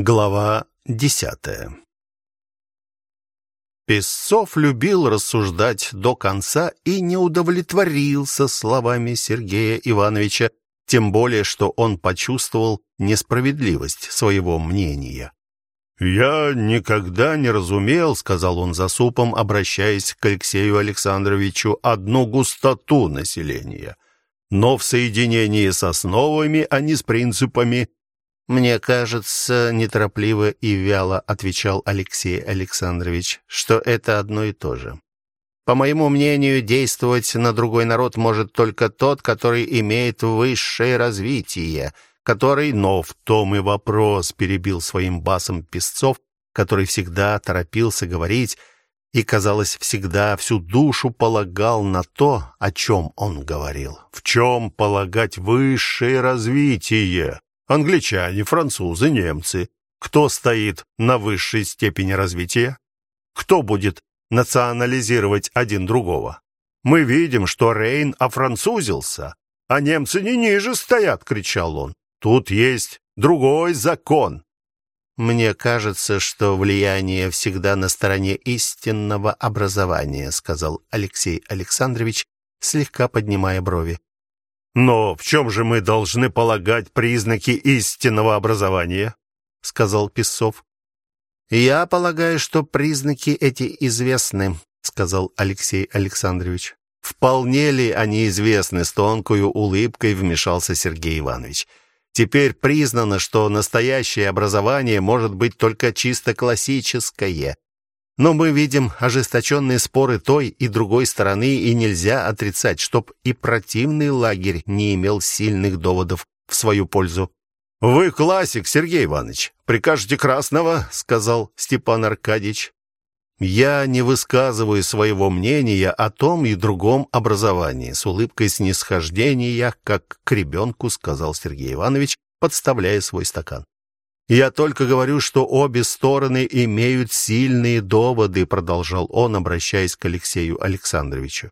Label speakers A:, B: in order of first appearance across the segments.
A: Глава десятая Песцов любил рассуждать до конца и не удовлетворился словами Сергея Ивановича, тем более что он почувствовал несправедливость своего мнения. «Я никогда не разумел, — сказал он за супом, обращаясь к Алексею Александровичу, — одну густоту населения. Но в соединении с основами, а не с принципами, «Мне кажется, неторопливо и вяло отвечал Алексей Александрович, что это одно и то же. По моему мнению, действовать на другой народ может только тот, который имеет высшее развитие, который, но в том и вопрос, перебил своим басом Песцов, который всегда торопился говорить и, казалось, всегда всю душу полагал на то, о чем он говорил. В чем полагать высшее развитие? Англичане, французы, немцы. Кто стоит на высшей степени развития? Кто будет национализировать один другого? Мы видим, что Рейн офранцузился, а немцы не ниже стоят, кричал он. Тут есть другой закон. Мне кажется, что влияние всегда на стороне истинного образования, сказал Алексей Александрович, слегка поднимая брови. Но в чем же мы должны полагать признаки истинного образования? сказал Песцов. Я полагаю, что признаки эти известны, сказал Алексей Александрович. Вполне ли они известны, с тонкой улыбкой вмешался Сергей Иванович. Теперь признано, что настоящее образование может быть только чисто классическое, но мы видим ожесточенные споры той и другой стороны, и нельзя отрицать, чтоб и противный лагерь не имел сильных доводов в свою пользу. Вы классик, Сергей Иванович. Прикажете красного, сказал Степан Аркадьевич. Я не высказываю своего мнения о том и другом образовании, с улыбкой снисхождения, как к ребенку сказал Сергей Иванович, подставляя свой стакан. Я только говорю, что обе стороны имеют сильные доводы, продолжал он, обращаясь к Алексею Александровичу.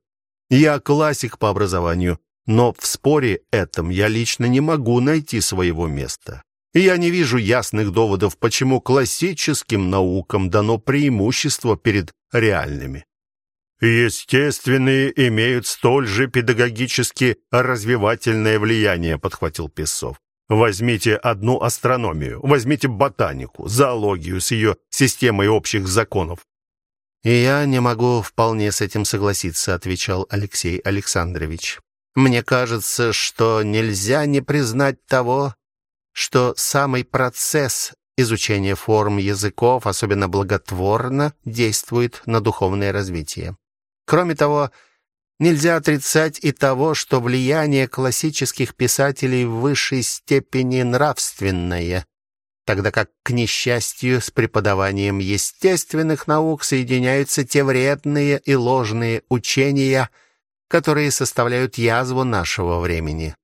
A: Я классик по образованию, но в споре этом я лично не могу найти своего места. И я не вижу ясных доводов, почему классическим наукам дано преимущество перед реальными. Естественные имеют столь же педагогически развивательное влияние, подхватил Песцов. Возьмите одну астрономию, возьмите ботанику, зоологию с ее системой общих законов. И я не могу вполне с этим согласиться, отвечал Алексей Александрович. Мне кажется, что нельзя не признать того, что самый процесс изучения форм языков особенно благотворно действует на духовное развитие. Кроме того, Нельзя отрицать и того, что влияние классических писателей в высшей степени нравственное, тогда как, к несчастью, с преподаванием естественных наук соединяются те вредные и ложные учения, которые составляют язву нашего времени.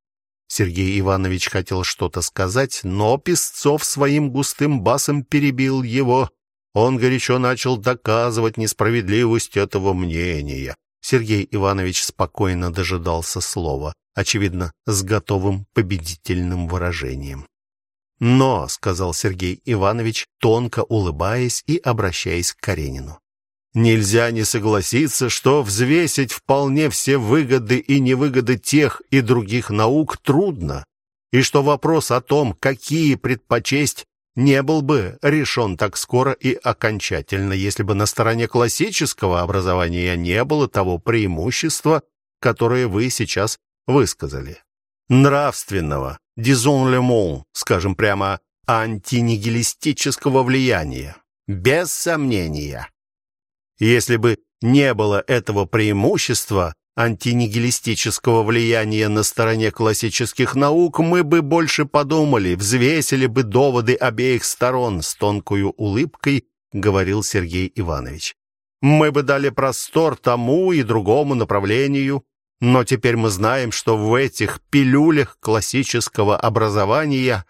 A: Сергей Иванович хотел что-то сказать, но Песцов своим густым басом перебил его. Он горячо начал доказывать несправедливость этого мнения. Сергей Иванович спокойно дожидался слова, очевидно, с готовым победительным выражением. "Но", сказал Сергей Иванович, тонко улыбаясь и обращаясь к Каренину. Нельзя не согласиться, что взвесить вполне все выгоды и невыгоды тех и других наук трудно, и что вопрос о том, какие предпочесть, не был бы решен так скоро и окончательно, если бы на стороне классического образования не было того преимущества, которое вы сейчас высказали. Нравственного, mot, скажем прямо, антинигилистического влияния. Без сомнения. Если бы не было этого преимущества, антинигилистического влияния на стороне классических наук, мы бы больше подумали, взвесили бы доводы обеих сторон с тонкой улыбкой, говорил Сергей Иванович. Мы бы дали простор тому и другому направлению, но теперь мы знаем, что в этих пилюлях классического образования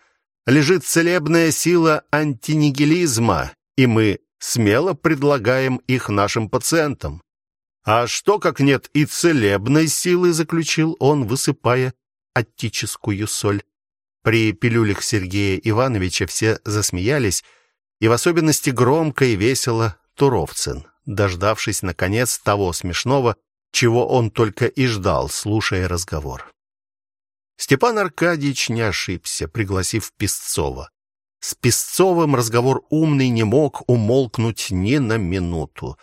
A: лежит целебная сила антинигилизма, и мы смело предлагаем их нашим пациентам. А что, как нет и целебной силы, заключил он, высыпая аттическую соль. При пилюлях Сергея Ивановича все засмеялись, и в особенности громко и весело Туровцин, дождавшись наконец того смешного, чего он только и ждал, слушая разговор. Степан Аркадьевич не ошибся, пригласив Песцова. С Песцовым разговор умный не мог умолкнуть ни на минуту.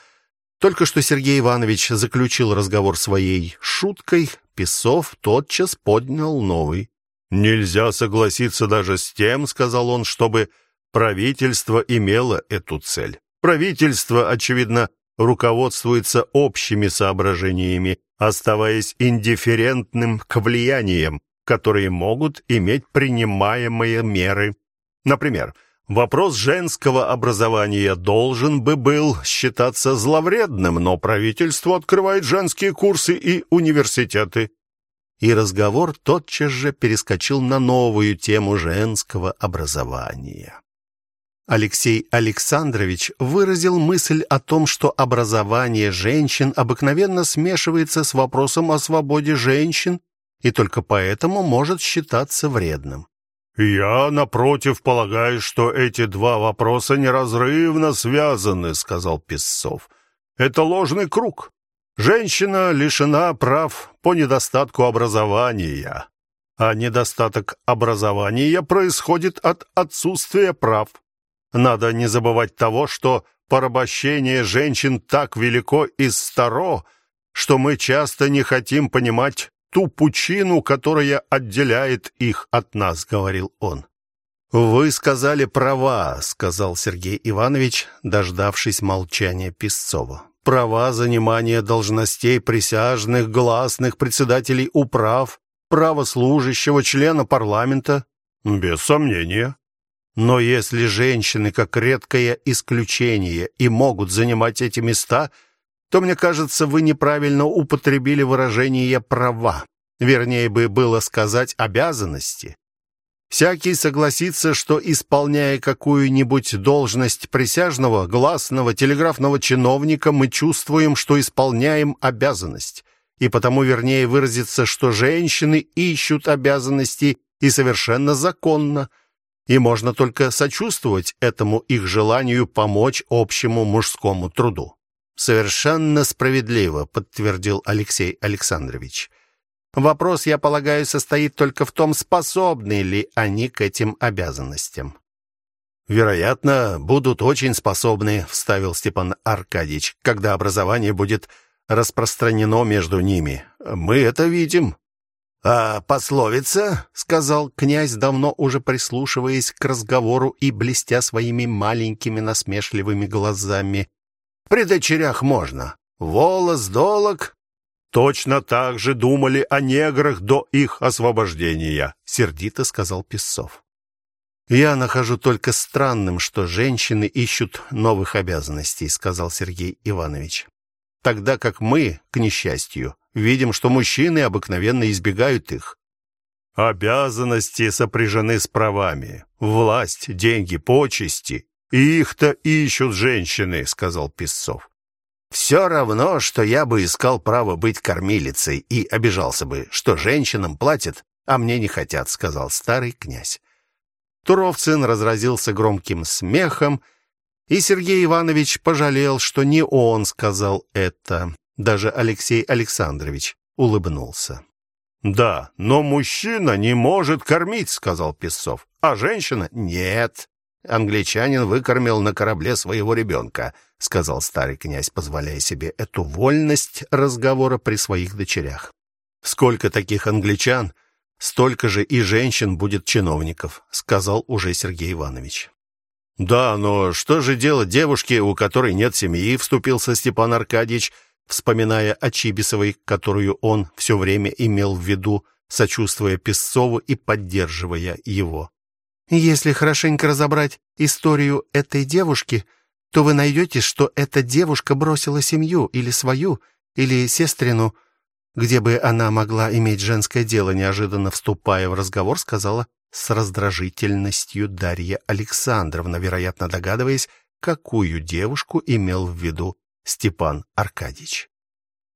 A: Только что Сергей Иванович заключил разговор своей шуткой, Песцов тотчас поднял новый. Нельзя согласиться даже с тем, сказал он, чтобы правительство имело эту цель. Правительство, очевидно, руководствуется общими соображениями, оставаясь индифферентным к влияниям, которые могут иметь принимаемые меры. Например, вопрос женского образования должен бы был считаться зловредным, но правительство открывает женские курсы и университеты и разговор тотчас же перескочил на новую тему женского образования. Алексей Александрович выразил мысль о том, что образование женщин обыкновенно смешивается с вопросом о свободе женщин и только поэтому может считаться вредным. Я напротив полагаю, что эти два вопроса неразрывно связаны, сказал Песцов. Это ложный круг. Женщина лишена прав по недостатку образования, а недостаток образования происходит от отсутствия прав. Надо не забывать того, что порабощение женщин так велико и старо, что мы часто не хотим понимать ту пучину, которая отделяет их от нас, говорил он. Вы сказали права, сказал Сергей Иванович, дождавшись молчания Песцова права занимания должностей присяжных, гласных, председателей управ, право служащего, члена парламента? Без сомнения. Но если женщины, как редкое исключение, и могут занимать эти места, то, мне кажется, вы неправильно употребили выражение «права». Вернее бы было сказать «обязанности». Всякий согласится, что исполняя какую-нибудь должность присяжного, гласного, телеграфного чиновника, мы чувствуем, что исполняем обязанность. И потому вернее выразиться, что женщины ищут обязанности и совершенно законно. И можно только сочувствовать этому их желанию помочь общему мужскому труду. Совершенно справедливо, подтвердил Алексей Александрович. Вопрос, я полагаю, состоит только в том, способны ли они к этим обязанностям. Вероятно, будут очень способны, вставил Степан Аркадьевич, когда образование будет распространено между ними. Мы это видим. А пословица, сказал князь, давно уже прислушиваясь к разговору и блестя своими маленькими насмешливыми глазами. При дочерях можно. Волос долог, Точно так же думали о неграх до их освобождения, сердито сказал Песцов. Я нахожу только странным, что женщины ищут новых обязанностей, сказал Сергей Иванович. Тогда как мы, к несчастью, видим, что мужчины обыкновенно избегают их. Обязанности сопряжены с правами. Власть, деньги, почести. И их-то ищут женщины, сказал Песцов. Все равно, что я бы искал право быть кормилицей и обижался бы, что женщинам платят, а мне не хотят, сказал старый князь. Туровцин разразился громким смехом, и Сергей Иванович пожалел, что не он сказал это. Даже Алексей Александрович улыбнулся. Да, но мужчина не может кормить, сказал Песцов. А женщина нет. Англичанин выкормил на корабле своего ребенка», — сказал старый князь, позволяя себе эту вольность разговора при своих дочерях. Сколько таких англичан, столько же и женщин будет чиновников, сказал уже Сергей Иванович. Да, но что же делать девушке, у которой нет семьи, вступился Степан Аркадьевич, вспоминая о Чибисовой, которую он все время имел в виду, сочувствуя Песцову и поддерживая его. Если хорошенько разобрать историю этой девушки, то вы найдете, что эта девушка бросила семью или свою, или сестрину, где бы она могла иметь женское дело, неожиданно вступая в разговор, сказала с раздражительностью Дарья Александровна, вероятно, догадываясь, какую девушку имел в виду Степан Аркадьевич.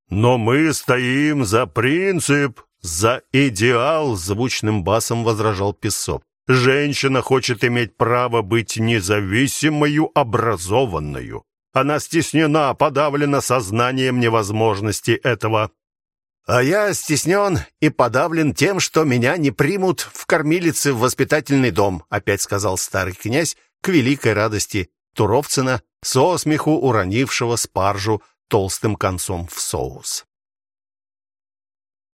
A: Но мы стоим за принцип, За идеал звучным басом возражал Песок. Женщина хочет иметь право быть независимой, образованной. Она стеснена, подавлена сознанием невозможности этого. А я стеснен и подавлен тем, что меня не примут в кормилице в воспитательный дом, опять сказал старый князь к великой радости Туровцина, со смеху уронившего спаржу толстым концом в соус.